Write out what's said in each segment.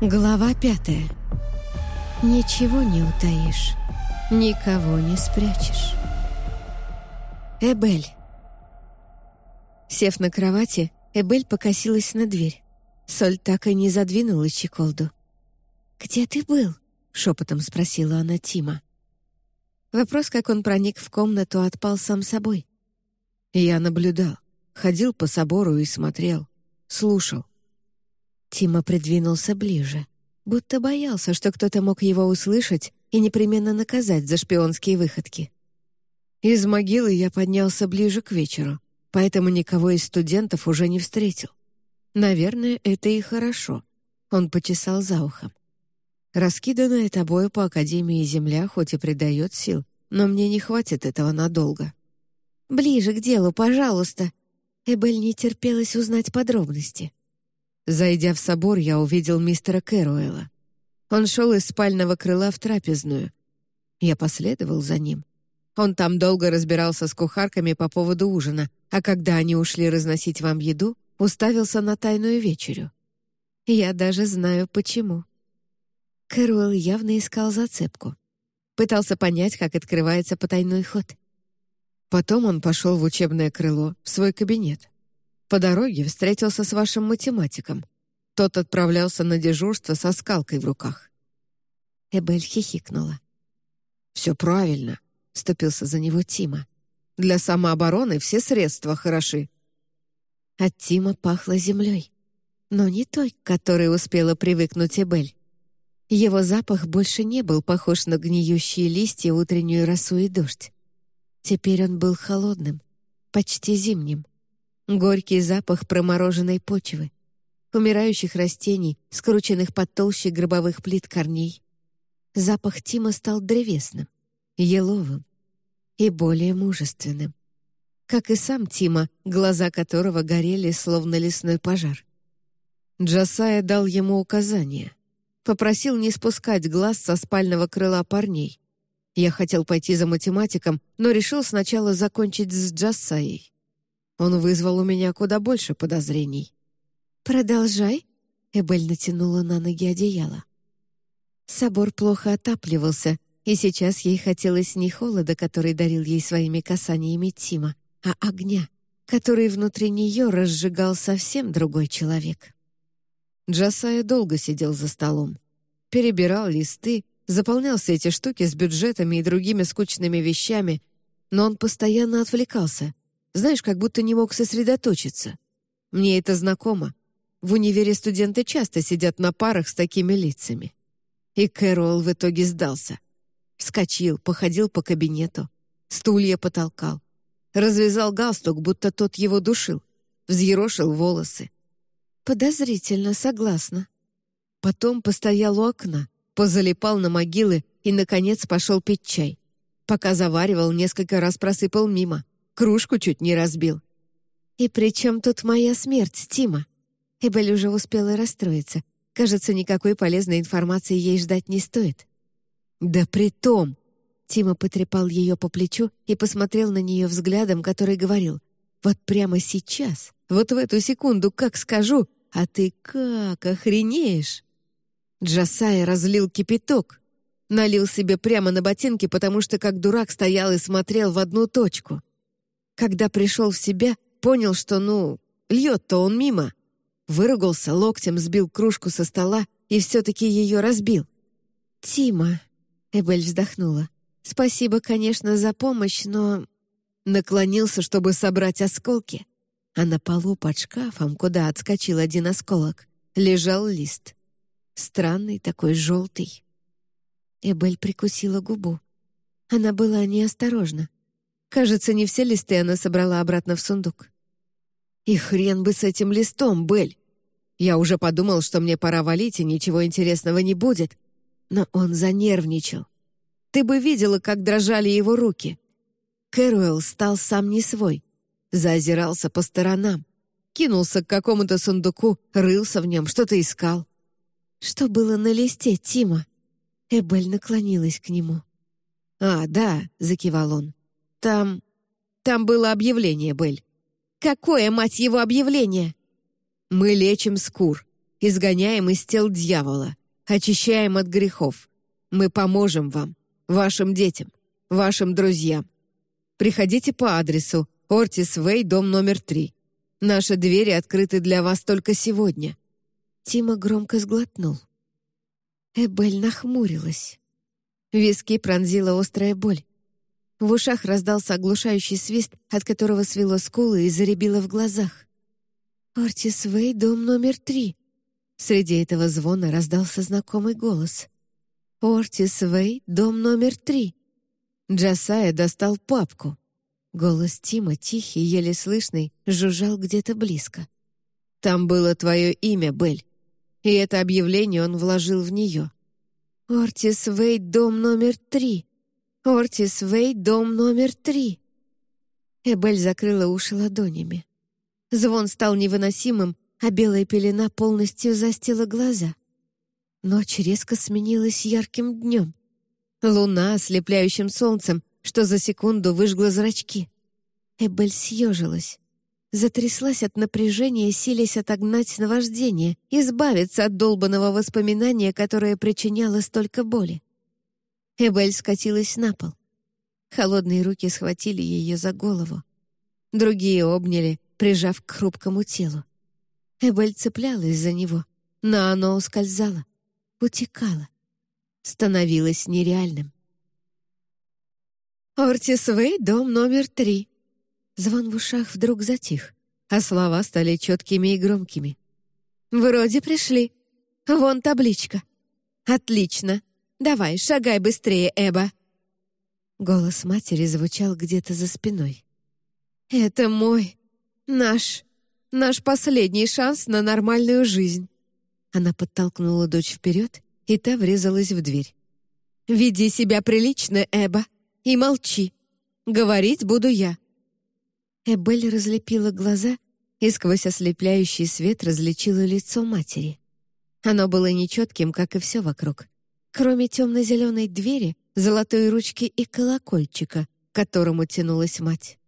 Глава пятая. Ничего не утаишь, никого не спрячешь. Эбель. Сев на кровати, Эбель покосилась на дверь. Соль так и не задвинула чеколду. «Где ты был?» — шепотом спросила она Тима. Вопрос, как он проник в комнату, отпал сам собой. Я наблюдал, ходил по собору и смотрел, слушал. Тима придвинулся ближе, будто боялся, что кто-то мог его услышать и непременно наказать за шпионские выходки. Из могилы я поднялся ближе к вечеру, поэтому никого из студентов уже не встретил. Наверное, это и хорошо. Он почесал за ухом. Раскиданная тобою по Академии земля хоть и придает сил, но мне не хватит этого надолго. «Ближе к делу, пожалуйста!» Эбель не терпелась узнать подробности. Зайдя в собор, я увидел мистера Кэруэлла. Он шел из спального крыла в трапезную. Я последовал за ним. Он там долго разбирался с кухарками по поводу ужина, а когда они ушли разносить вам еду, уставился на тайную вечерю. Я даже знаю, почему. Кэруэлл явно искал зацепку. Пытался понять, как открывается потайной ход. Потом он пошел в учебное крыло, в свой кабинет. По дороге встретился с вашим математиком. Тот отправлялся на дежурство со скалкой в руках. Эбель хихикнула. «Все правильно», — ступился за него Тима. «Для самообороны все средства хороши». От Тима пахло землей, но не той, к которой успела привыкнуть Эбель. Его запах больше не был похож на гниющие листья, утреннюю росу и дождь. Теперь он был холодным, почти зимним. Горький запах промороженной почвы, умирающих растений, скрученных под толще гробовых плит корней. Запах Тима стал древесным, еловым и более мужественным. Как и сам Тима, глаза которого горели, словно лесной пожар. Джасая дал ему указание. Попросил не спускать глаз со спального крыла парней. Я хотел пойти за математиком, но решил сначала закончить с Джассаей. Он вызвал у меня куда больше подозрений. «Продолжай», — Эбель натянула на ноги одеяло. Собор плохо отапливался, и сейчас ей хотелось не холода, который дарил ей своими касаниями Тима, а огня, который внутри нее разжигал совсем другой человек. Джасая долго сидел за столом. Перебирал листы, заполнял все эти штуки с бюджетами и другими скучными вещами, но он постоянно отвлекался. Знаешь, как будто не мог сосредоточиться. Мне это знакомо. В универе студенты часто сидят на парах с такими лицами. И Кэрол в итоге сдался. Вскочил, походил по кабинету, стулья потолкал. Развязал галстук, будто тот его душил. Взъерошил волосы. Подозрительно, согласна. Потом постоял у окна, позалипал на могилы и, наконец, пошел пить чай. Пока заваривал, несколько раз просыпал мимо. Кружку чуть не разбил. «И при чем тут моя смерть, Тима?» Эбель уже успела расстроиться. Кажется, никакой полезной информации ей ждать не стоит. «Да при том!» Тима потрепал ее по плечу и посмотрел на нее взглядом, который говорил, «Вот прямо сейчас, вот в эту секунду, как скажу, а ты как охренеешь!» Джасай разлил кипяток, налил себе прямо на ботинки, потому что как дурак стоял и смотрел в одну точку. Когда пришел в себя, понял, что, ну, льет-то он мимо. Выругался, локтем сбил кружку со стола и все-таки ее разбил. «Тима», — Эбель вздохнула, — «спасибо, конечно, за помощь, но...» Наклонился, чтобы собрать осколки, а на полу под шкафом, куда отскочил один осколок, лежал лист — Странный такой, желтый. Эбель прикусила губу. Она была неосторожна. Кажется, не все листы она собрала обратно в сундук. «И хрен бы с этим листом, Бель! Я уже подумал, что мне пора валить, и ничего интересного не будет. Но он занервничал. Ты бы видела, как дрожали его руки. Кэруэлл стал сам не свой. Заозирался по сторонам. Кинулся к какому-то сундуку, рылся в нем, что-то искал. «Что было на листе, Тима?» Эбель наклонилась к нему. «А, да», — закивал он. «Там... там было объявление, Бель». «Какое, мать его, объявление?» «Мы лечим скур. изгоняем из тел дьявола, очищаем от грехов. Мы поможем вам, вашим детям, вашим друзьям. Приходите по адресу Ортис Вей, дом номер три. Наши двери открыты для вас только сегодня». Тима громко сглотнул. Эбель нахмурилась. Виски пронзила острая боль. В ушах раздался оглушающий свист, от которого свело скулы и заребило в глазах. «Ортис дом номер три». Среди этого звона раздался знакомый голос. «Ортис дом номер три». Джасая достал папку. Голос Тима, тихий, еле слышный, жужжал где-то близко. «Там было твое имя, Белль. И это объявление он вложил в нее». «Ортис Вейт, дом номер три! Ортис Вейт, дом номер три!» Эбель закрыла уши ладонями. Звон стал невыносимым, а белая пелена полностью застила глаза. Ночь резко сменилась ярким днем. Луна ослепляющим солнцем, что за секунду выжгла зрачки. Эбель съежилась. Затряслась от напряжения, силясь отогнать наваждение, избавиться от долбанного воспоминания, которое причиняло столько боли. Эбель скатилась на пол. Холодные руки схватили ее за голову. Другие обняли, прижав к хрупкому телу. Эбель цеплялась за него, но оно ускользало, утекало, становилось нереальным. «Ортис дом номер три», Звон в ушах вдруг затих, а слова стали четкими и громкими. «Вроде пришли. Вон табличка. Отлично. Давай, шагай быстрее, Эба». Голос матери звучал где-то за спиной. «Это мой, наш, наш последний шанс на нормальную жизнь». Она подтолкнула дочь вперед, и та врезалась в дверь. «Веди себя прилично, Эба, и молчи. Говорить буду я. Эбель разлепила глаза и сквозь ослепляющий свет различила лицо матери. Оно было нечетким, как и все вокруг. Кроме темно-зеленой двери, золотой ручки и колокольчика, к которому тянулась мать.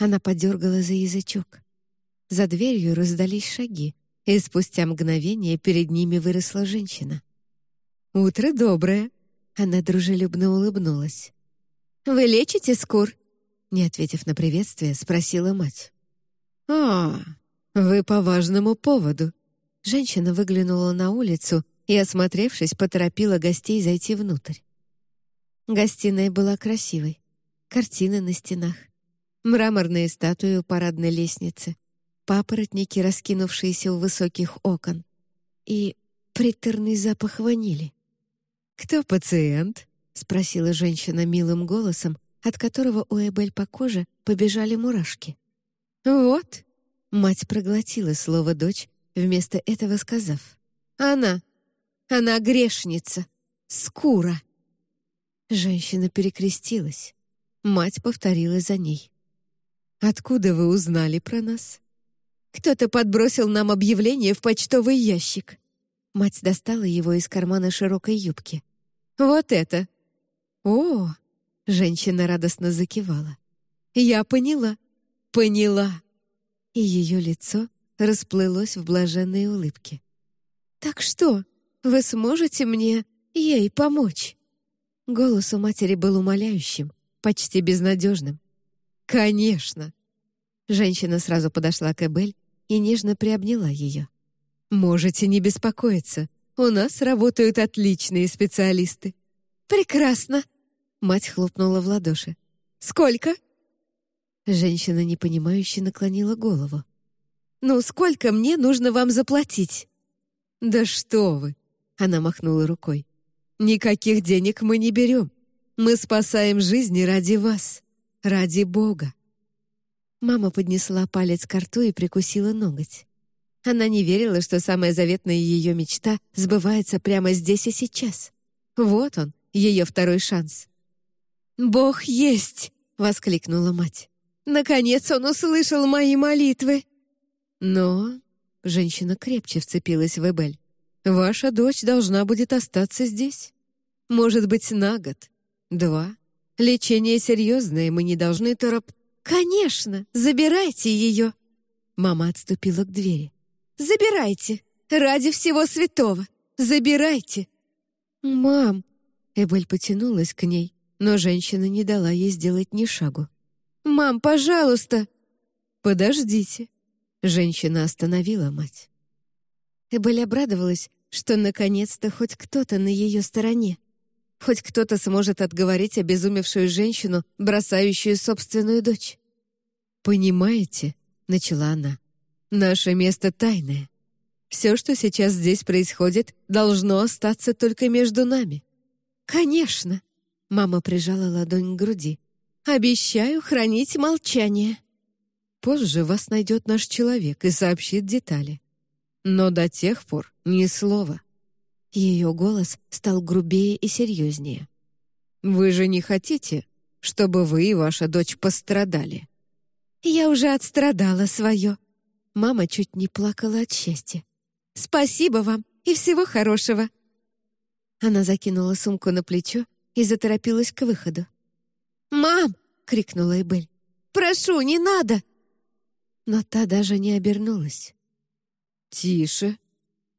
Она подергала за язычок. За дверью раздались шаги, и спустя мгновение перед ними выросла женщина. «Утро доброе!» Она дружелюбно улыбнулась. «Вы лечите скур?» Не ответив на приветствие, спросила мать. «А, вы по важному поводу». Женщина выглянула на улицу и, осмотревшись, поторопила гостей зайти внутрь. Гостиная была красивой. Картины на стенах, мраморные статуи у парадной лестницы, папоротники, раскинувшиеся у высоких окон, и приторный запах ванили. «Кто пациент?» — спросила женщина милым голосом, от которого у Эбель по коже побежали мурашки. «Вот!» — мать проглотила слово «дочь», вместо этого сказав. «Она! Она грешница! Скура!» Женщина перекрестилась. Мать повторила за ней. «Откуда вы узнали про нас?» «Кто-то подбросил нам объявление в почтовый ящик». Мать достала его из кармана широкой юбки. «Вот это!» «О, Женщина радостно закивала. «Я поняла, поняла!» И ее лицо расплылось в блаженной улыбке. «Так что, вы сможете мне ей помочь?» Голос у матери был умоляющим, почти безнадежным. «Конечно!» Женщина сразу подошла к Эбель и нежно приобняла ее. «Можете не беспокоиться. У нас работают отличные специалисты». «Прекрасно!» Мать хлопнула в ладоши. «Сколько?» Женщина, непонимающе, наклонила голову. «Ну, сколько мне нужно вам заплатить?» «Да что вы!» — она махнула рукой. «Никаких денег мы не берем. Мы спасаем жизни ради вас, ради Бога». Мама поднесла палец к рту и прикусила ноготь. Она не верила, что самая заветная ее мечта сбывается прямо здесь и сейчас. Вот он, ее второй шанс. «Бог есть!» — воскликнула мать. «Наконец он услышал мои молитвы!» «Но...» — женщина крепче вцепилась в Эбель. «Ваша дочь должна будет остаться здесь. Может быть, на год, два. Лечение серьезное, мы не должны тороп...» «Конечно! Забирайте ее!» Мама отступила к двери. «Забирайте! Ради всего святого! Забирайте!» «Мам!» Эбель потянулась к ней, но женщина не дала ей сделать ни шагу. «Мам, пожалуйста!» «Подождите!» Женщина остановила мать. Эбель обрадовалась, что наконец-то хоть кто-то на ее стороне. Хоть кто-то сможет отговорить обезумевшую женщину, бросающую собственную дочь. «Понимаете?» — начала она. «Наше место тайное. Все, что сейчас здесь происходит, должно остаться только между нами». «Конечно!» — мама прижала ладонь к груди. «Обещаю хранить молчание». «Позже вас найдет наш человек и сообщит детали. Но до тех пор ни слова». Ее голос стал грубее и серьезнее. «Вы же не хотите, чтобы вы и ваша дочь пострадали?» «Я уже отстрадала свое». Мама чуть не плакала от счастья. Спасибо вам и всего хорошего!» Она закинула сумку на плечо и заторопилась к выходу. «Мам!» — крикнула Эбель. «Прошу, не надо!» Но та даже не обернулась. «Тише!»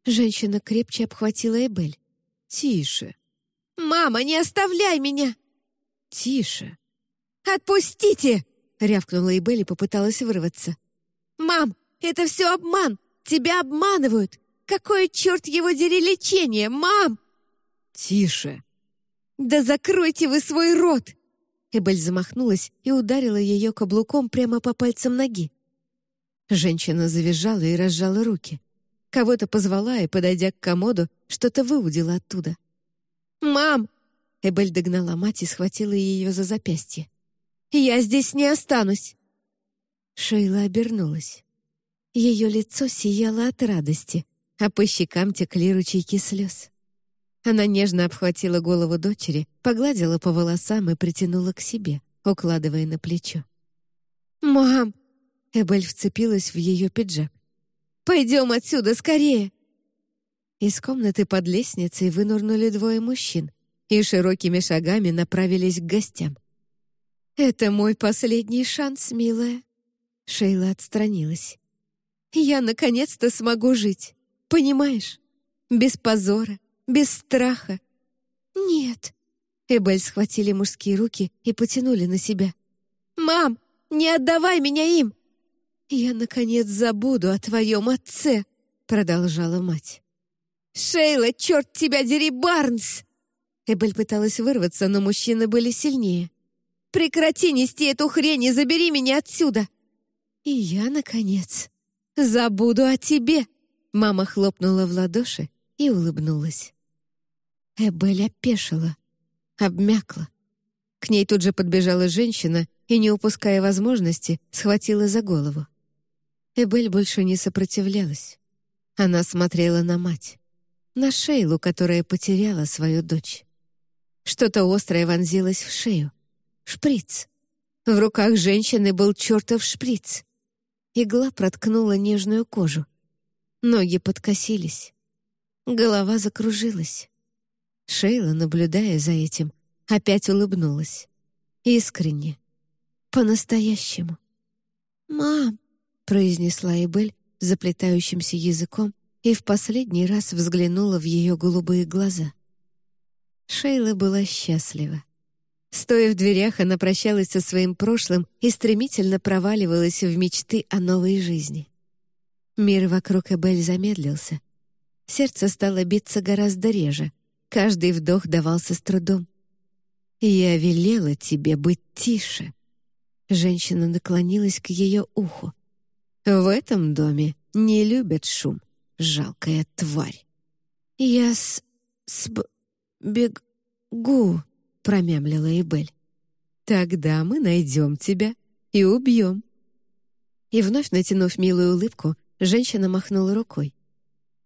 Женщина крепче обхватила Эбель. «Тише!» «Мама, не оставляй меня!» «Тише!» «Отпустите!» — рявкнула Эбель и попыталась вырваться. «Мам, это все обман! Тебя обманывают! Какое, черт его дери, лечение, мам!» «Тише!» «Да закройте вы свой рот!» Эбель замахнулась и ударила ее каблуком прямо по пальцам ноги. Женщина завизжала и разжала руки. Кого-то позвала и, подойдя к комоду, что-то выудила оттуда. «Мам!» Эбель догнала мать и схватила ее за запястье. «Я здесь не останусь!» Шейла обернулась. Ее лицо сияло от радости а по щекам текли ручейки слез. Она нежно обхватила голову дочери, погладила по волосам и притянула к себе, укладывая на плечо. «Мам!» — Эбель вцепилась в ее пиджак. «Пойдем отсюда, скорее!» Из комнаты под лестницей вынурнули двое мужчин и широкими шагами направились к гостям. «Это мой последний шанс, милая!» Шейла отстранилась. «Я наконец-то смогу жить!» Понимаешь? Без позора, без страха. Нет. Эбель схватили мужские руки и потянули на себя. «Мам, не отдавай меня им!» «Я, наконец, забуду о твоем отце», — продолжала мать. «Шейла, черт тебя дери, Барнс!» Эбель пыталась вырваться, но мужчины были сильнее. «Прекрати нести эту хрень и забери меня отсюда!» «И я, наконец, забуду о тебе!» Мама хлопнула в ладоши и улыбнулась. Эбель опешила, обмякла. К ней тут же подбежала женщина и, не упуская возможности, схватила за голову. Эбель больше не сопротивлялась. Она смотрела на мать, на Шейлу, которая потеряла свою дочь. Что-то острое вонзилось в шею. Шприц. В руках женщины был чертов шприц. Игла проткнула нежную кожу. Ноги подкосились. Голова закружилась. Шейла, наблюдая за этим, опять улыбнулась. Искренне. По-настоящему. «Мам!» — произнесла Эбель заплетающимся языком и в последний раз взглянула в ее голубые глаза. Шейла была счастлива. Стоя в дверях, она прощалась со своим прошлым и стремительно проваливалась в мечты о новой жизни. Мир вокруг Эбель замедлился. Сердце стало биться гораздо реже. Каждый вдох давался с трудом. «Я велела тебе быть тише». Женщина наклонилась к ее уху. «В этом доме не любят шум, жалкая тварь». «Я с... с... бегу», — промямлила Эбель. «Тогда мы найдем тебя и убьем». И вновь натянув милую улыбку, Женщина махнула рукой.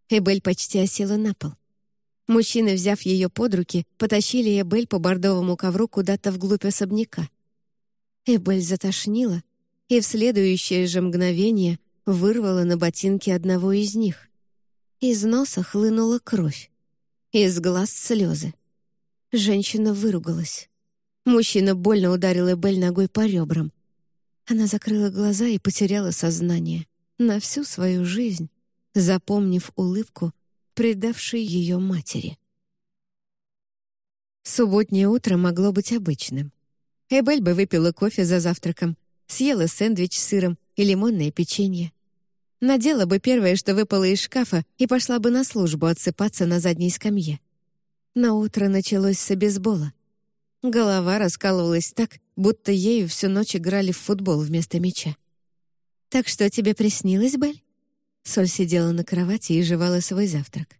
Эбель почти осела на пол. Мужчины, взяв ее под руки, потащили Эбель по бордовому ковру куда-то вглубь особняка. Эбель затошнила и в следующее же мгновение вырвала на ботинки одного из них. Из носа хлынула кровь. Из глаз слезы. Женщина выругалась. Мужчина больно ударил Эбель ногой по ребрам. Она закрыла глаза и потеряла сознание на всю свою жизнь, запомнив улыбку, предавшей ее матери. Субботнее утро могло быть обычным. Эбель бы выпила кофе за завтраком, съела сэндвич с сыром и лимонное печенье. Надела бы первое, что выпало из шкафа, и пошла бы на службу отсыпаться на задней скамье. Но утро началось с обезбола. Голова раскалывалась так, будто ею всю ночь играли в футбол вместо мяча. «Так что тебе приснилось, Бель?» Соль сидела на кровати и жевала свой завтрак.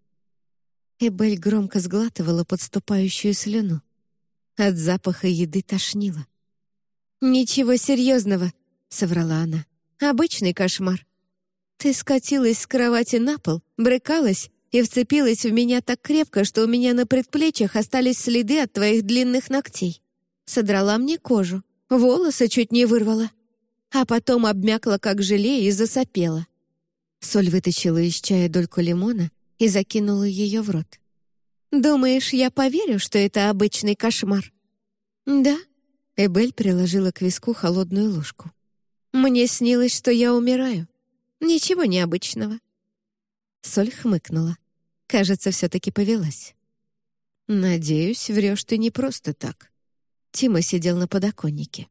Эбель громко сглатывала подступающую слюну. От запаха еды тошнило. «Ничего серьезного», — соврала она. «Обычный кошмар. Ты скатилась с кровати на пол, брыкалась и вцепилась в меня так крепко, что у меня на предплечьях остались следы от твоих длинных ногтей. Содрала мне кожу, волосы чуть не вырвала. А потом обмякла, как желе, и засопела. Соль вытащила из чая дольку лимона и закинула ее в рот. «Думаешь, я поверю, что это обычный кошмар?» «Да», — Эбель приложила к виску холодную ложку. «Мне снилось, что я умираю. Ничего необычного». Соль хмыкнула. Кажется, все-таки повелась. «Надеюсь, врешь ты не просто так». Тима сидел на подоконнике.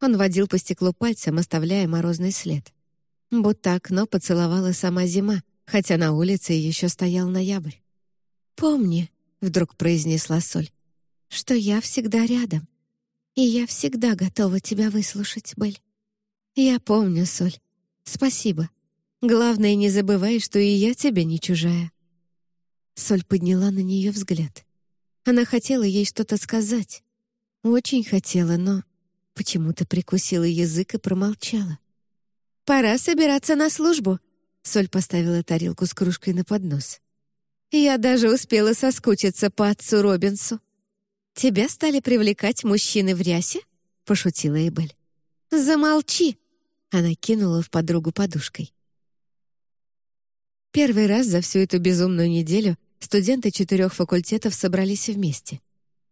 Он водил по стеклу пальцем, оставляя морозный след. Будто окно поцеловала сама зима, хотя на улице еще стоял ноябрь. «Помни», — вдруг произнесла Соль, «что я всегда рядом, и я всегда готова тебя выслушать, Бель». «Я помню, Соль. Спасибо. Главное, не забывай, что и я тебе не чужая». Соль подняла на нее взгляд. Она хотела ей что-то сказать. Очень хотела, но почему-то прикусила язык и промолчала. «Пора собираться на службу», — Соль поставила тарелку с кружкой на поднос. «Я даже успела соскучиться по отцу Робинсу». «Тебя стали привлекать мужчины в рясе?» — пошутила Эбель. «Замолчи!» — она кинула в подругу подушкой. Первый раз за всю эту безумную неделю студенты четырех факультетов собрались вместе.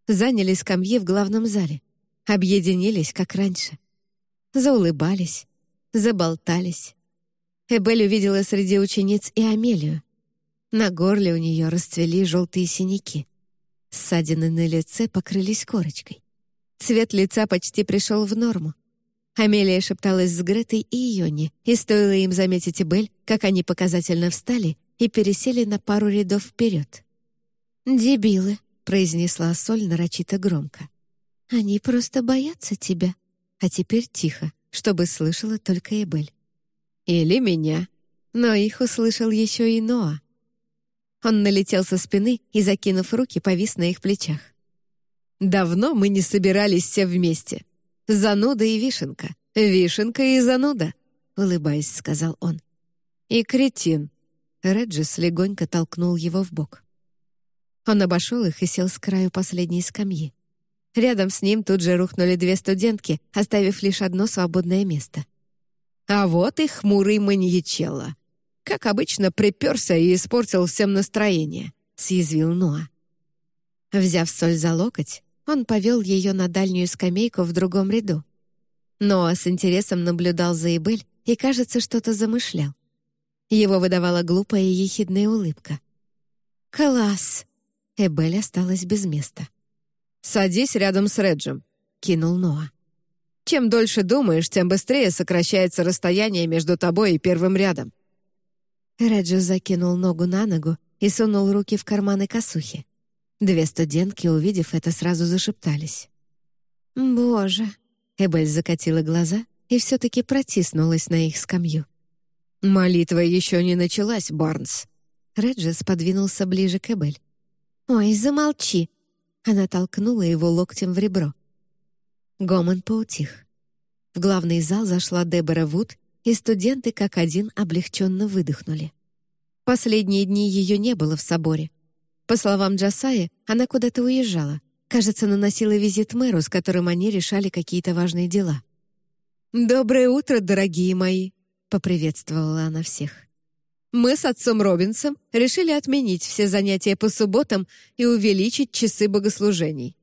Заняли скамьи в главном зале. Объединились, как раньше. Заулыбались, заболтались. Эбель увидела среди учениц и Амелию. На горле у нее расцвели желтые синяки. Ссадины на лице покрылись корочкой. Цвет лица почти пришел в норму. Амелия шепталась с Гретой и Иони, и стоило им заметить Эбель, как они показательно встали и пересели на пару рядов вперед. «Дебилы», — произнесла Соль нарочито громко. «Они просто боятся тебя». А теперь тихо, чтобы слышала только Эбель. «Или меня». Но их услышал еще и Ноа. Он налетел со спины и, закинув руки, повис на их плечах. «Давно мы не собирались все вместе. Зануда и вишенка. Вишенка и зануда», — улыбаясь, сказал он. «И кретин». Реджис легонько толкнул его в бок. Он обошел их и сел с краю последней скамьи. Рядом с ним тут же рухнули две студентки, оставив лишь одно свободное место. А вот и хмурый маньячелло. Как обычно, приперся и испортил всем настроение, съязвил Ноа. Взяв соль за локоть, он повел ее на дальнюю скамейку в другом ряду. Ноа с интересом наблюдал за Эбель и, кажется, что-то замышлял. Его выдавала глупая и ехидная улыбка. «Класс!» Эбель осталась без места. «Садись рядом с Реджем», — кинул Ноа. «Чем дольше думаешь, тем быстрее сокращается расстояние между тобой и первым рядом». Реджи закинул ногу на ногу и сунул руки в карманы косухи. Две студентки, увидев это, сразу зашептались. «Боже!» — Эбель закатила глаза и все-таки протиснулась на их скамью. «Молитва еще не началась, Барнс!» Реджис подвинулся ближе к Эбель. «Ой, замолчи!» Она толкнула его локтем в ребро. Гомон поутих. В главный зал зашла Дебора Вуд, и студенты как один облегченно выдохнули. Последние дни ее не было в соборе. По словам Джасаи, она куда-то уезжала. Кажется, наносила визит мэру, с которым они решали какие-то важные дела. «Доброе утро, дорогие мои!» — поприветствовала она всех. Мы с отцом Робинсом решили отменить все занятия по субботам и увеличить часы богослужений.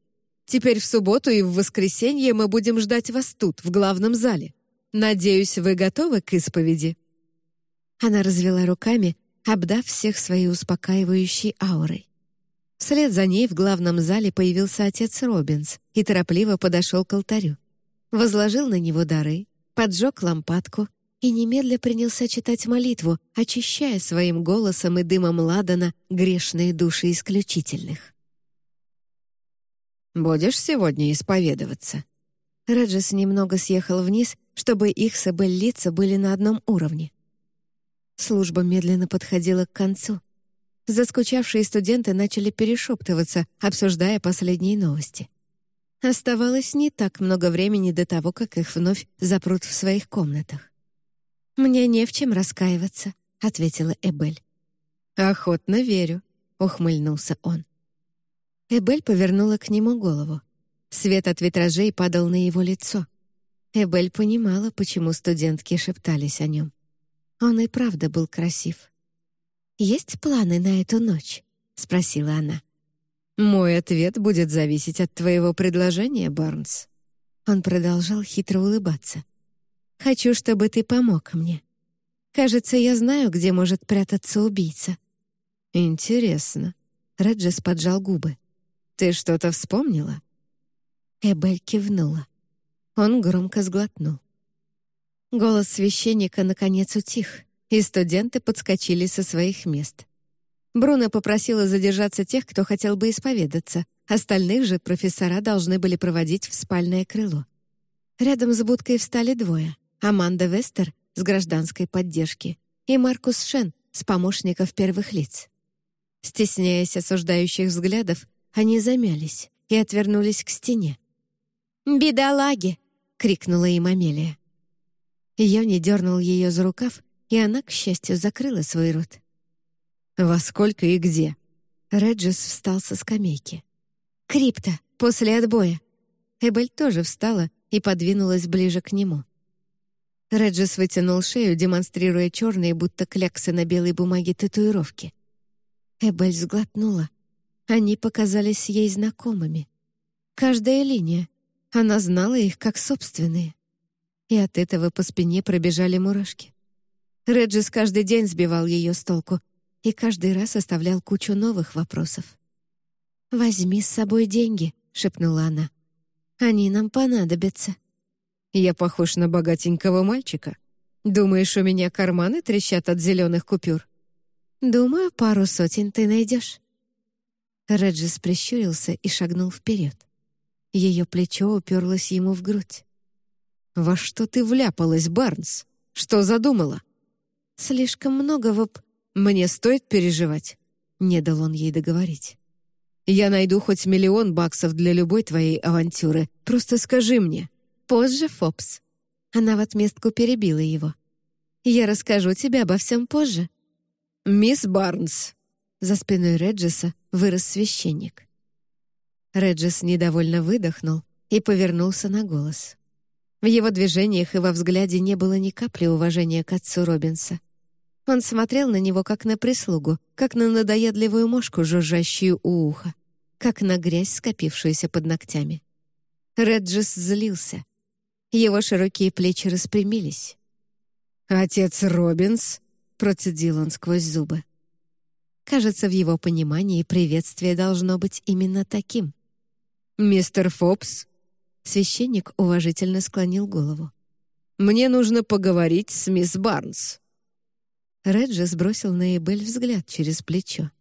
Теперь в субботу и в воскресенье мы будем ждать вас тут, в главном зале. Надеюсь, вы готовы к исповеди?» Она развела руками, обдав всех своей успокаивающей аурой. Вслед за ней в главном зале появился отец Робинс и торопливо подошел к алтарю. Возложил на него дары, поджег лампадку и немедля принялся читать молитву, очищая своим голосом и дымом ладана грешные души исключительных. «Будешь сегодня исповедоваться?» Реджес немного съехал вниз, чтобы их с Эбель лица были на одном уровне. Служба медленно подходила к концу. Заскучавшие студенты начали перешептываться, обсуждая последние новости. Оставалось не так много времени до того, как их вновь запрут в своих комнатах. «Мне не в чем раскаиваться», — ответила Эбель. «Охотно верю», — ухмыльнулся он. Эбель повернула к нему голову. Свет от витражей падал на его лицо. Эбель понимала, почему студентки шептались о нем. Он и правда был красив. «Есть планы на эту ночь?» — спросила она. «Мой ответ будет зависеть от твоего предложения, Барнс». Он продолжал хитро улыбаться. Хочу, чтобы ты помог мне. Кажется, я знаю, где может прятаться убийца». «Интересно». Реджес поджал губы. «Ты что-то вспомнила?» Эбель кивнула. Он громко сглотнул. Голос священника наконец утих, и студенты подскочили со своих мест. Бруно попросила задержаться тех, кто хотел бы исповедаться, остальных же профессора должны были проводить в спальное крыло. Рядом с будкой встали двое. Аманда Вестер с гражданской поддержки и Маркус Шен с помощников первых лиц. Стесняясь осуждающих взглядов, они замялись и отвернулись к стене. «Бедолаги!» — крикнула им Амелия. Йони дернул ее за рукав, и она, к счастью, закрыла свой рот. «Во сколько и где?» Реджис встал со скамейки. «Крипта, после отбоя». Эбель тоже встала и подвинулась ближе к нему. Реджис вытянул шею, демонстрируя черные, будто кляксы на белой бумаге татуировки. Эбель сглотнула. Они показались ей знакомыми. Каждая линия. Она знала их как собственные. И от этого по спине пробежали мурашки. Реджис каждый день сбивал ее с толку и каждый раз оставлял кучу новых вопросов. «Возьми с собой деньги», — шепнула она. «Они нам понадобятся». Я похож на богатенького мальчика. Думаешь, у меня карманы трещат от зеленых купюр? Думаю, пару сотен ты найдешь. Реджис прищурился и шагнул вперед. Ее плечо уперлось ему в грудь. «Во что ты вляпалась, Барнс? Что задумала?» «Слишком много воп...» «Мне стоит переживать?» Не дал он ей договорить. «Я найду хоть миллион баксов для любой твоей авантюры. Просто скажи мне, Позже, Фобс. Она в отместку перебила его. Я расскажу тебе обо всем позже. Мисс Барнс. За спиной Реджиса вырос священник. Реджис недовольно выдохнул и повернулся на голос. В его движениях и во взгляде не было ни капли уважения к отцу Робинса. Он смотрел на него как на прислугу, как на надоедливую мошку, жужжащую у уха, как на грязь, скопившуюся под ногтями. Реджис злился. Его широкие плечи распрямились. «Отец Робинс?» — процедил он сквозь зубы. Кажется, в его понимании приветствие должно быть именно таким. «Мистер Фобс?» Священник уважительно склонил голову. «Мне нужно поговорить с мисс Барнс». Реджи сбросил на Эбель взгляд через плечо.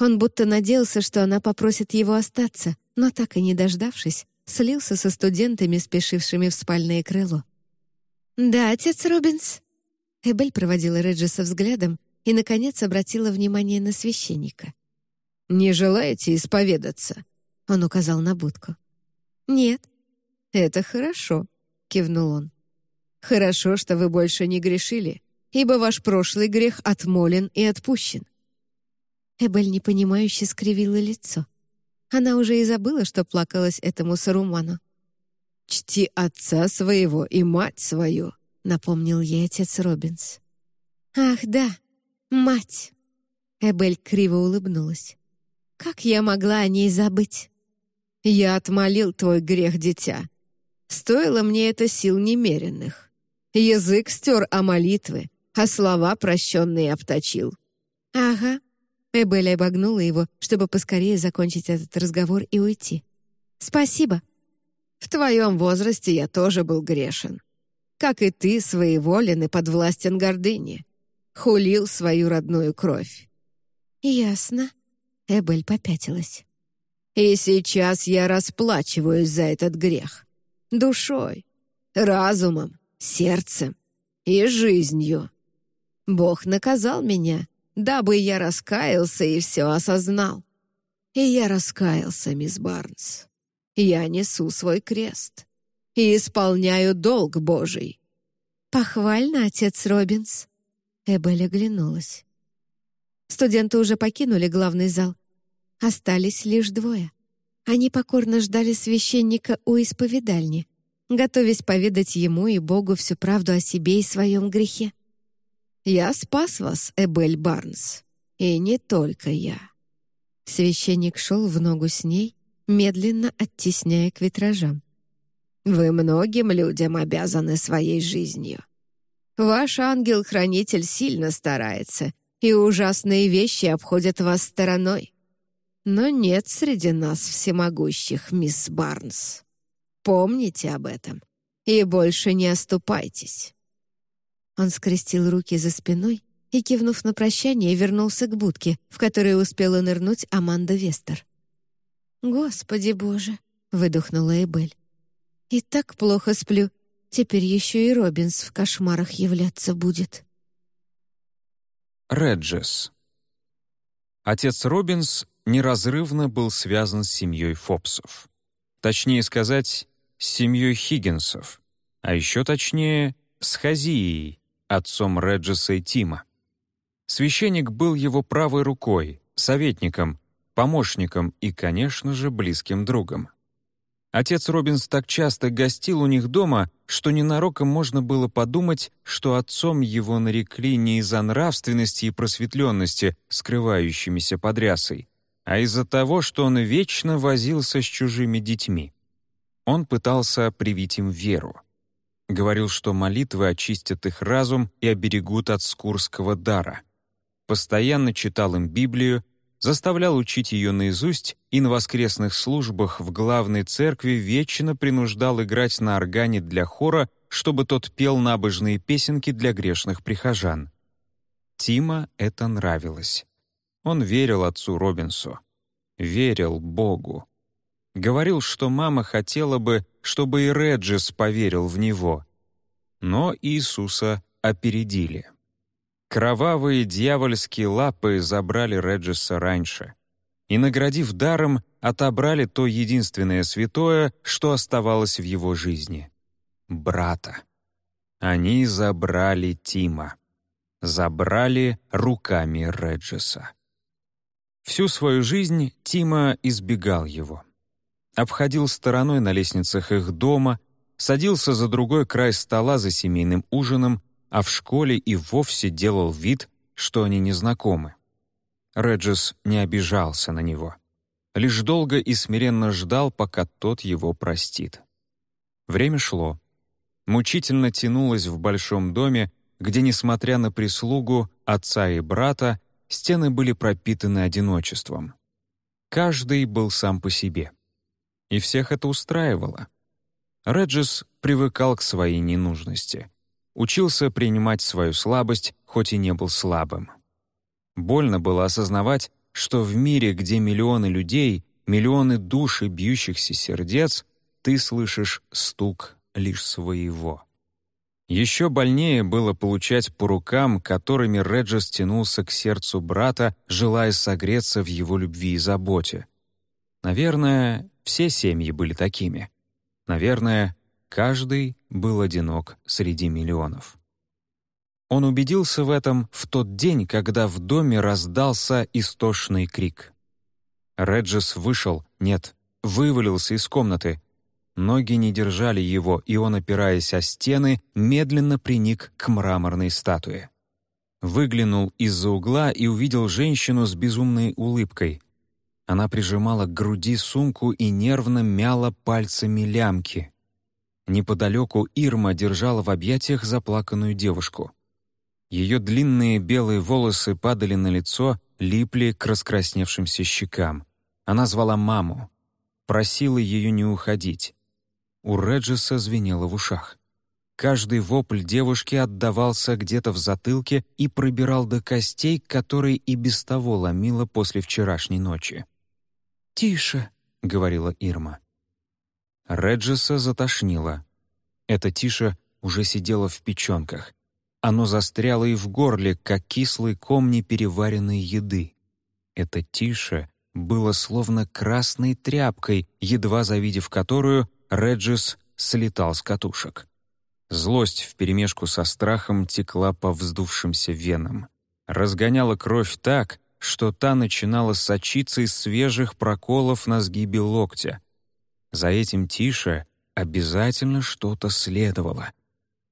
Он будто надеялся, что она попросит его остаться, но так и не дождавшись, слился со студентами, спешившими в спальное крыло. «Да, отец Робинс». Эбель проводила Реджиса взглядом и, наконец, обратила внимание на священника. «Не желаете исповедаться?» — он указал на будку. «Нет». «Это хорошо», — кивнул он. «Хорошо, что вы больше не грешили, ибо ваш прошлый грех отмолен и отпущен». Эбель непонимающе скривила лицо. Она уже и забыла, что плакалась этому Саруману. «Чти отца своего и мать свою», — напомнил ей отец Робинс. «Ах, да, мать!» Эбель криво улыбнулась. «Как я могла о ней забыть?» «Я отмолил твой грех, дитя. Стоило мне это сил немеренных. Язык стер о молитвы, а слова прощенные обточил». «Ага». Эбель обогнула его, чтобы поскорее закончить этот разговор и уйти. «Спасибо». «В твоем возрасте я тоже был грешен. Как и ты, своеволен и подвластен гордыне. Хулил свою родную кровь». «Ясно». Эбель попятилась. «И сейчас я расплачиваюсь за этот грех. Душой, разумом, сердцем и жизнью. Бог наказал меня, дабы я раскаялся и все осознал. И я раскаялся, мисс Барнс. Я несу свой крест и исполняю долг Божий». «Похвально, отец Робинс». Эбель оглянулась. Студенты уже покинули главный зал. Остались лишь двое. Они покорно ждали священника у исповедальни, готовясь поведать ему и Богу всю правду о себе и своем грехе. «Я спас вас, Эбель Барнс, и не только я». Священник шел в ногу с ней, медленно оттесняя к витражам. «Вы многим людям обязаны своей жизнью. Ваш ангел-хранитель сильно старается, и ужасные вещи обходят вас стороной. Но нет среди нас всемогущих, мисс Барнс. Помните об этом и больше не оступайтесь». Он скрестил руки за спиной и, кивнув на прощание, вернулся к будке, в которой успела нырнуть Аманда Вестер. «Господи боже!» — выдохнула Эбель. «И так плохо сплю. Теперь еще и Робинс в кошмарах являться будет». Реджес. Отец Робинс неразрывно был связан с семьей Фопсов. Точнее сказать, с семьей Хиггинсов, а еще точнее, с Хазией, отцом Реджеса и Тима. Священник был его правой рукой, советником, помощником и, конечно же, близким другом. Отец Робинс так часто гостил у них дома, что ненароком можно было подумать, что отцом его нарекли не из-за нравственности и просветленности, скрывающимися под рясой, а из-за того, что он вечно возился с чужими детьми. Он пытался привить им веру. Говорил, что молитвы очистят их разум и оберегут от скурского дара. Постоянно читал им Библию, заставлял учить ее наизусть и на воскресных службах в главной церкви вечно принуждал играть на органе для хора, чтобы тот пел набожные песенки для грешных прихожан. Тима это нравилось. Он верил отцу Робинсу. Верил Богу. Говорил, что мама хотела бы, чтобы и Реджис поверил в него. Но Иисуса опередили. Кровавые дьявольские лапы забрали Реджиса раньше и, наградив даром, отобрали то единственное святое, что оставалось в его жизни — брата. Они забрали Тима. Забрали руками Реджиса. Всю свою жизнь Тима избегал его. Обходил стороной на лестницах их дома, садился за другой край стола за семейным ужином а в школе и вовсе делал вид, что они незнакомы. Реджис не обижался на него. Лишь долго и смиренно ждал, пока тот его простит. Время шло. Мучительно тянулось в большом доме, где, несмотря на прислугу отца и брата, стены были пропитаны одиночеством. Каждый был сам по себе. И всех это устраивало. Реджис привыкал к своей ненужности учился принимать свою слабость, хоть и не был слабым. Больно было осознавать, что в мире, где миллионы людей, миллионы душ и бьющихся сердец, ты слышишь стук лишь своего. Еще больнее было получать по рукам, которыми Реджес тянулся к сердцу брата, желая согреться в его любви и заботе. Наверное, все семьи были такими. Наверное, Каждый был одинок среди миллионов. Он убедился в этом в тот день, когда в доме раздался истошный крик. Реджес вышел, нет, вывалился из комнаты. Ноги не держали его, и он, опираясь о стены, медленно приник к мраморной статуе. Выглянул из-за угла и увидел женщину с безумной улыбкой. Она прижимала к груди сумку и нервно мяла пальцами лямки. Неподалеку Ирма держала в объятиях заплаканную девушку. Ее длинные белые волосы падали на лицо, липли к раскрасневшимся щекам. Она звала маму. Просила ее не уходить. У Реджиса звенело в ушах. Каждый вопль девушки отдавался где-то в затылке и пробирал до костей, которые и без того ломило после вчерашней ночи. «Тише», — говорила Ирма. Реджиса затошнило. Это «тише» уже сидело в печенках. Оно застряло и в горле, как кислый ком непереваренной еды. Это «тише» было словно красной тряпкой, едва завидев которую Реджис слетал с катушек. Злость вперемешку со страхом текла по вздувшимся венам. Разгоняла кровь так, что та начинала сочиться из свежих проколов на сгибе локтя. За этим тише обязательно что-то следовало.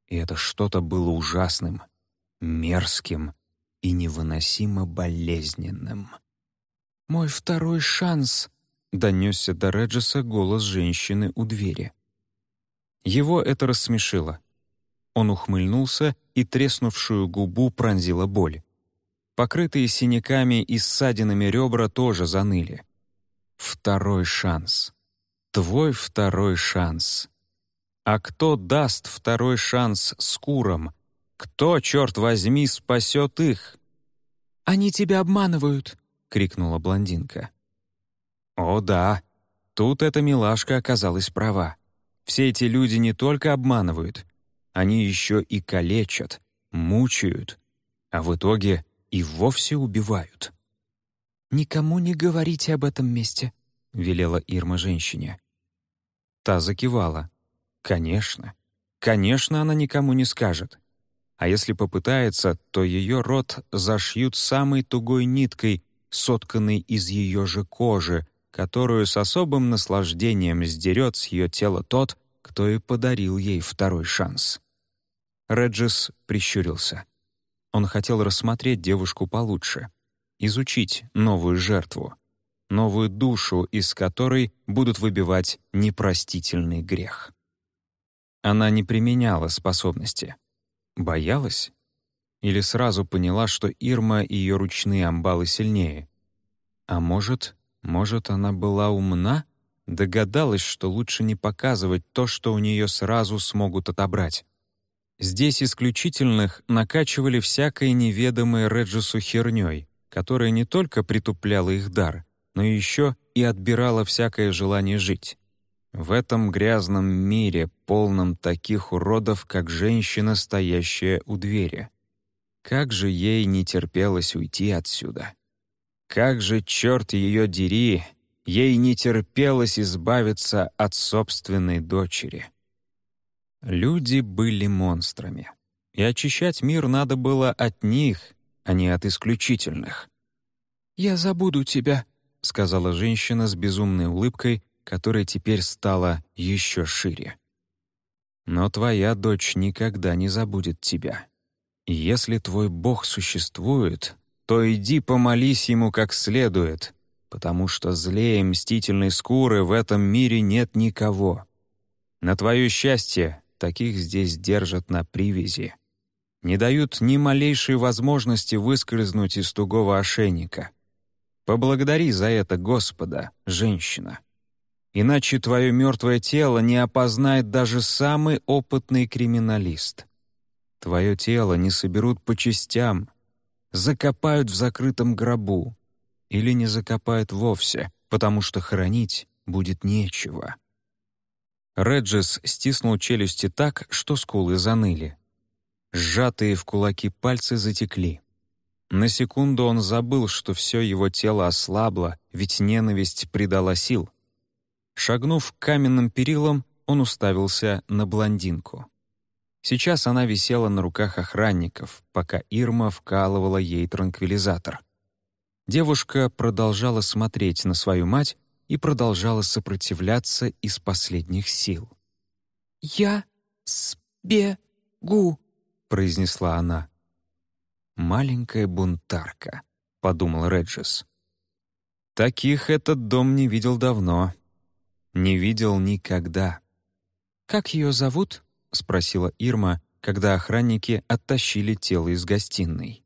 И это что-то было ужасным, мерзким и невыносимо болезненным. «Мой второй шанс», — донесся до Реджеса голос женщины у двери. Его это рассмешило. Он ухмыльнулся, и треснувшую губу пронзила боль. Покрытые синяками и ссадинами ребра тоже заныли. Второй шанс. Твой второй шанс. А кто даст второй шанс с куром? Кто, черт возьми, спасет их? «Они тебя обманывают!» — крикнула блондинка. О да, тут эта милашка оказалась права. Все эти люди не только обманывают, они еще и калечат, мучают, а в итоге и вовсе убивают. «Никому не говорите об этом месте», — велела Ирма женщине. Та закивала. «Конечно. Конечно, она никому не скажет. А если попытается, то ее рот зашьют самой тугой ниткой, сотканной из ее же кожи, которую с особым наслаждением сдерет с ее тела тот, кто и подарил ей второй шанс. Реджис прищурился. Он хотел рассмотреть девушку получше, изучить новую жертву, новую душу, из которой будут выбивать непростительный грех. Она не применяла способности. Боялась? Или сразу поняла, что Ирма и ее ручные амбалы сильнее? А может, может, она была умна? Догадалась, что лучше не показывать то, что у нее сразу смогут отобрать. Здесь исключительных накачивали всякой неведомой Реджису хернёй, которая не только притупляла их дар, но еще и отбирала всякое желание жить. В этом грязном мире, полном таких уродов, как женщина, стоящая у двери. Как же ей не терпелось уйти отсюда. Как же, черт ее дери, ей не терпелось избавиться от собственной дочери. Люди были монстрами, и очищать мир надо было от них, а не от исключительных. «Я забуду тебя», — сказала женщина с безумной улыбкой, которая теперь стала еще шире. «Но твоя дочь никогда не забудет тебя. И если твой Бог существует, то иди помолись ему как следует, потому что злее мстительной скуры в этом мире нет никого. На твое счастье таких здесь держат на привязи. Не дают ни малейшей возможности выскользнуть из тугого ошейника. Поблагодари за это Господа, женщина. Иначе твое мертвое тело не опознает даже самый опытный криминалист. Твое тело не соберут по частям, закопают в закрытом гробу или не закопают вовсе, потому что хранить будет нечего. Реджис стиснул челюсти так, что скулы заныли. Сжатые в кулаки пальцы затекли. На секунду он забыл, что все его тело ослабло, ведь ненависть придала сил. Шагнув к каменным перилам, он уставился на блондинку. Сейчас она висела на руках охранников, пока Ирма вкалывала ей транквилизатор. Девушка продолжала смотреть на свою мать, и продолжала сопротивляться из последних сил. «Я сбегу», — произнесла она. «Маленькая бунтарка», — подумал Реджес. «Таких этот дом не видел давно. Не видел никогда». «Как ее зовут?» — спросила Ирма, когда охранники оттащили тело из гостиной.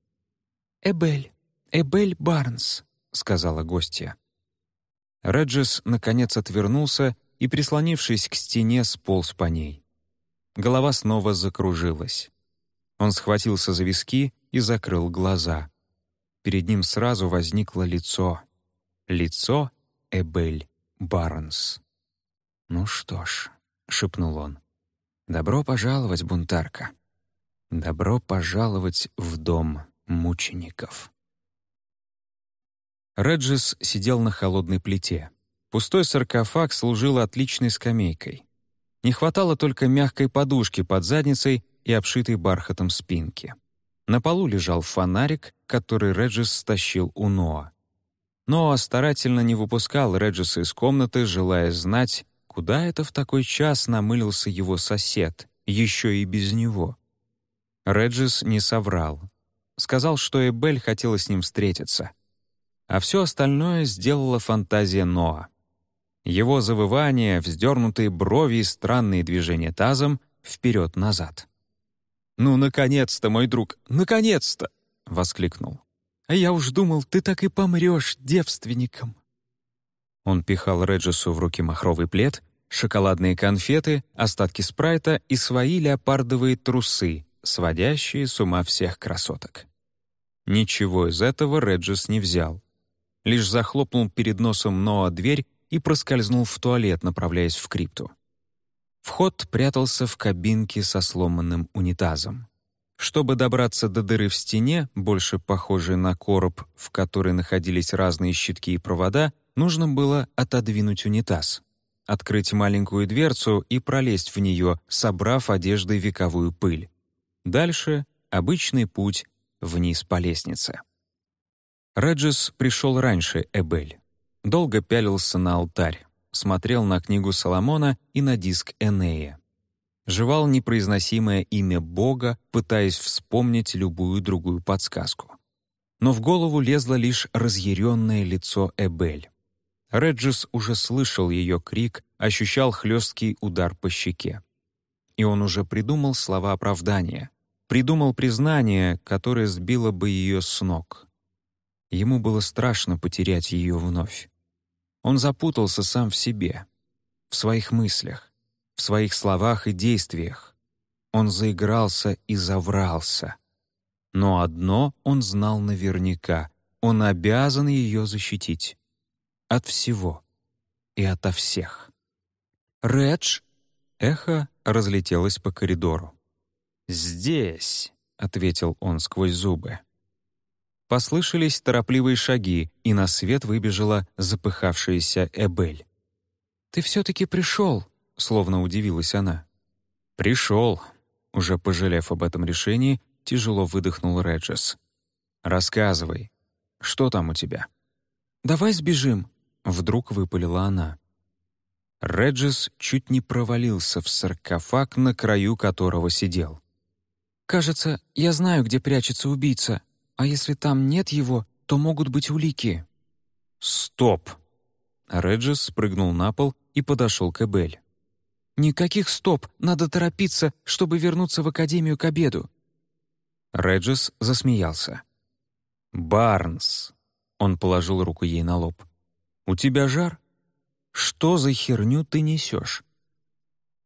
«Эбель, Эбель Барнс», — сказала гостья. Реджис, наконец, отвернулся и, прислонившись к стене, сполз по ней. Голова снова закружилась. Он схватился за виски и закрыл глаза. Перед ним сразу возникло лицо. Лицо Эбель Барнс. «Ну что ж», — шепнул он, — «добро пожаловать, бунтарка. Добро пожаловать в дом мучеников». Реджис сидел на холодной плите. Пустой саркофаг служил отличной скамейкой. Не хватало только мягкой подушки под задницей и обшитой бархатом спинки. На полу лежал фонарик, который Реджис стащил у Ноа. Ноа старательно не выпускал Реджиса из комнаты, желая знать, куда это в такой час намылился его сосед, еще и без него. Реджис не соврал. Сказал, что Эбель хотела с ним встретиться — а все остальное сделала фантазия Ноа. Его завывание, вздернутые брови и странные движения тазом вперед-назад. «Ну, наконец-то, мой друг, наконец-то!» — воскликнул. «А я уж думал, ты так и помрешь девственником». Он пихал Реджису в руки махровый плед, шоколадные конфеты, остатки спрайта и свои леопардовые трусы, сводящие с ума всех красоток. Ничего из этого Реджис не взял лишь захлопнул перед носом Ноа дверь и проскользнул в туалет, направляясь в крипту. Вход прятался в кабинке со сломанным унитазом. Чтобы добраться до дыры в стене, больше похожей на короб, в которой находились разные щитки и провода, нужно было отодвинуть унитаз, открыть маленькую дверцу и пролезть в нее, собрав одеждой вековую пыль. Дальше — обычный путь вниз по лестнице. Реджис пришел раньше Эбель. Долго пялился на алтарь, смотрел на книгу Соломона и на диск Энея. Жевал непроизносимое имя Бога, пытаясь вспомнить любую другую подсказку. Но в голову лезло лишь разъяренное лицо Эбель. Реджис уже слышал ее крик, ощущал хлесткий удар по щеке. И он уже придумал слова оправдания, придумал признание, которое сбило бы ее с ног. Ему было страшно потерять ее вновь. Он запутался сам в себе, в своих мыслях, в своих словах и действиях. Он заигрался и заврался. Но одно он знал наверняка — он обязан ее защитить. От всего и ото всех. «Редж!» — эхо разлетелось по коридору. «Здесь!» — ответил он сквозь зубы. Послышались торопливые шаги, и на свет выбежала запыхавшаяся Эбель. «Ты все-таки пришел», — словно удивилась она. «Пришел», — уже пожалев об этом решении, тяжело выдохнул Реджес. «Рассказывай, что там у тебя?» «Давай сбежим», — вдруг выпалила она. Реджес чуть не провалился в саркофаг, на краю которого сидел. «Кажется, я знаю, где прячется убийца», а если там нет его, то могут быть улики». «Стоп!» Реджис спрыгнул на пол и подошел к Эбель. «Никаких стоп! Надо торопиться, чтобы вернуться в академию к обеду!» Реджис засмеялся. «Барнс!» Он положил руку ей на лоб. «У тебя жар? Что за херню ты несешь?»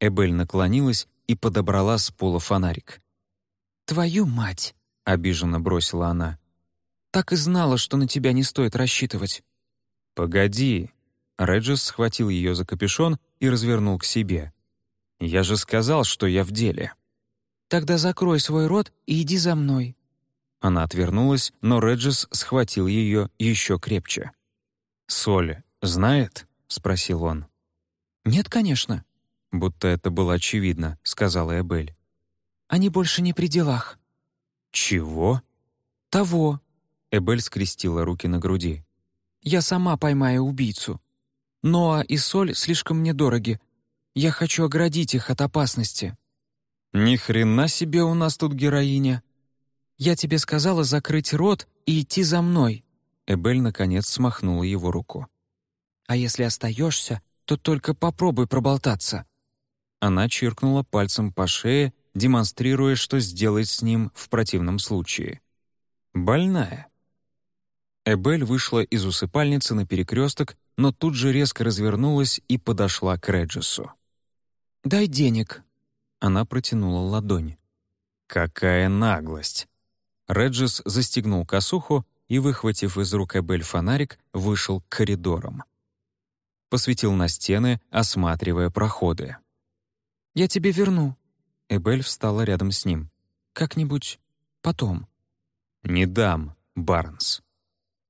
Эбель наклонилась и подобрала с пола фонарик. «Твою мать!» — обиженно бросила она. «Так и знала, что на тебя не стоит рассчитывать». «Погоди». Реджес схватил ее за капюшон и развернул к себе. «Я же сказал, что я в деле». «Тогда закрой свой рот и иди за мной». Она отвернулась, но Реджес схватил ее еще крепче. «Соль знает?» — спросил он. «Нет, конечно», — будто это было очевидно, — сказала Эбель. «Они больше не при делах». «Чего?» «Того». Эбель скрестила руки на груди. «Я сама поймаю убийцу. Ноа и Соль слишком мне дороги. Я хочу оградить их от опасности». «Ни хрена себе у нас тут героиня!» «Я тебе сказала закрыть рот и идти за мной». Эбель, наконец, смахнула его руку. «А если остаешься, то только попробуй проболтаться». Она чиркнула пальцем по шее демонстрируя, что сделать с ним в противном случае. Больная. Эбель вышла из усыпальницы на перекресток, но тут же резко развернулась и подошла к Реджесу. «Дай денег». Она протянула ладонь. «Какая наглость!» Реджес застегнул косуху и, выхватив из рук Эбель фонарик, вышел к коридорам. Посветил на стены, осматривая проходы. «Я тебе верну». Эбель встала рядом с ним. «Как-нибудь потом». «Не дам, Барнс».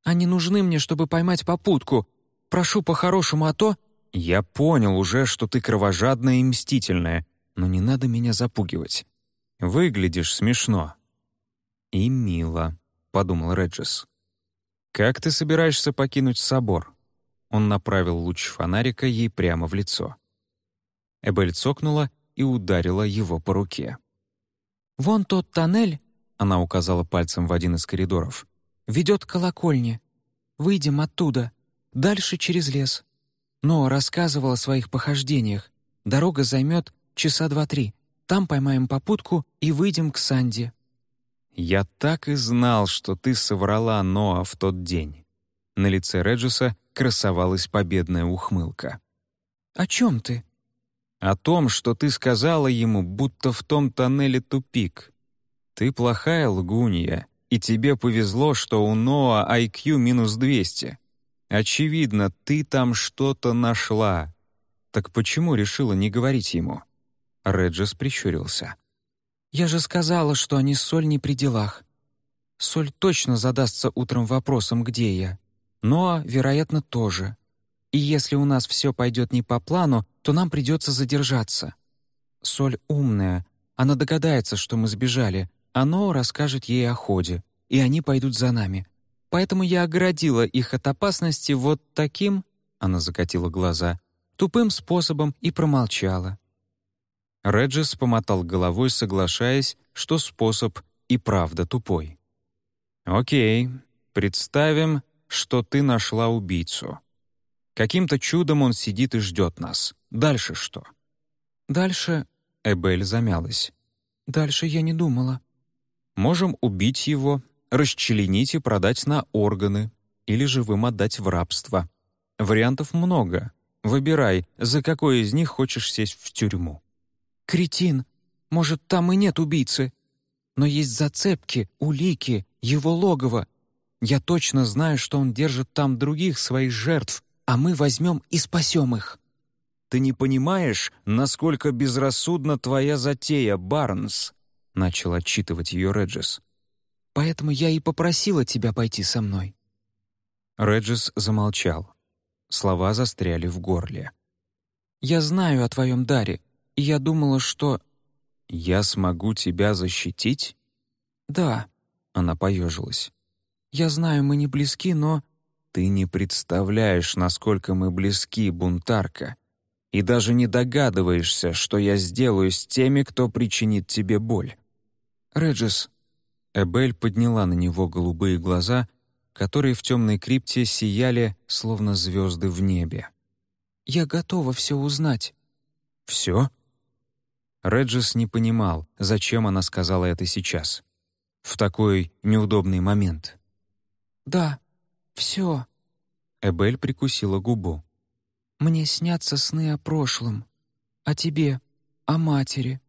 «Они нужны мне, чтобы поймать попутку. Прошу по-хорошему, а то...» «Я понял уже, что ты кровожадная и мстительная, но не надо меня запугивать. Выглядишь смешно». «И мило», — подумал Реджес. «Как ты собираешься покинуть собор?» Он направил луч фонарика ей прямо в лицо. Эбель цокнула и ударила его по руке. «Вон тот тоннель», — она указала пальцем в один из коридоров, «ведет к колокольне. Выйдем оттуда, дальше через лес». Но рассказывал о своих похождениях. Дорога займет часа два-три. Там поймаем попутку и выйдем к Санди. «Я так и знал, что ты соврала Ноа в тот день». На лице Реджеса красовалась победная ухмылка. «О чем ты?» «О том, что ты сказала ему, будто в том тоннеле тупик. Ты плохая лгунья, и тебе повезло, что у Ноа IQ минус 200. Очевидно, ты там что-то нашла. Так почему решила не говорить ему?» Реджес прищурился. «Я же сказала, что они с Соль не при делах. Соль точно задастся утром вопросом, где я. Ноа, вероятно, тоже. И если у нас все пойдет не по плану, то нам придется задержаться. Соль умная, она догадается, что мы сбежали, а Ноа расскажет ей о ходе, и они пойдут за нами. Поэтому я оградила их от опасности вот таким, она закатила глаза, тупым способом и промолчала. Реджес помотал головой, соглашаясь, что способ и правда тупой. «Окей, представим, что ты нашла убийцу. Каким-то чудом он сидит и ждет нас. Дальше что?» «Дальше...» — Эбель замялась. «Дальше я не думала». «Можем убить его, расчленить и продать на органы, или живым отдать в рабство. Вариантов много. Выбирай, за какой из них хочешь сесть в тюрьму». «Кретин! Может, там и нет убийцы? Но есть зацепки, улики, его логово. Я точно знаю, что он держит там других своих жертв, а мы возьмем и спасем их». «Ты не понимаешь, насколько безрассудна твоя затея, Барнс?» — начал отчитывать ее Реджес. «Поэтому я и попросила тебя пойти со мной». Реджес замолчал. Слова застряли в горле. «Я знаю о твоем даре, и я думала, что...» «Я смогу тебя защитить?» «Да», — она поежилась. «Я знаю, мы не близки, но...» «Ты не представляешь, насколько мы близки, бунтарка, и даже не догадываешься, что я сделаю с теми, кто причинит тебе боль». «Реджис...» Эбель подняла на него голубые глаза, которые в темной крипте сияли, словно звезды в небе. «Я готова все узнать». «Все?» Реджис не понимал, зачем она сказала это сейчас. В такой неудобный момент. «Да, все». Эбель прикусила губу. «Мне снятся сны о прошлом, о тебе, о матери,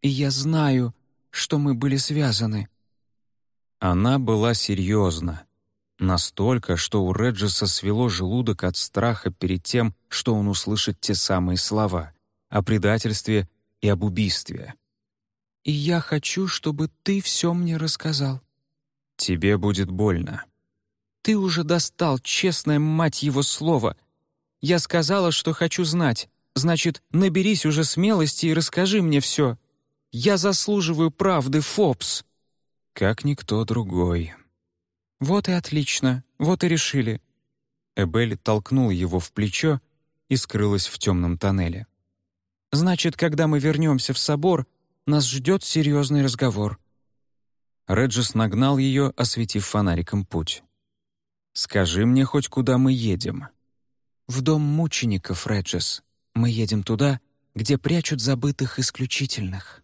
и я знаю, что мы были связаны». Она была серьезна. Настолько, что у Реджиса свело желудок от страха перед тем, что он услышит те самые слова о предательстве и об убийстве. «И я хочу, чтобы ты все мне рассказал». «Тебе будет больно». «Ты уже достал, честное мать его слово. Я сказала, что хочу знать. Значит, наберись уже смелости и расскажи мне все. Я заслуживаю правды, Фобс». «Как никто другой». «Вот и отлично, вот и решили». Эбель толкнул его в плечо и скрылась в темном тоннеле. Значит, когда мы вернемся в собор, нас ждет серьезный разговор». Реджис нагнал ее, осветив фонариком путь. «Скажи мне хоть, куда мы едем?» «В дом мучеников, Реджис. Мы едем туда, где прячут забытых исключительных».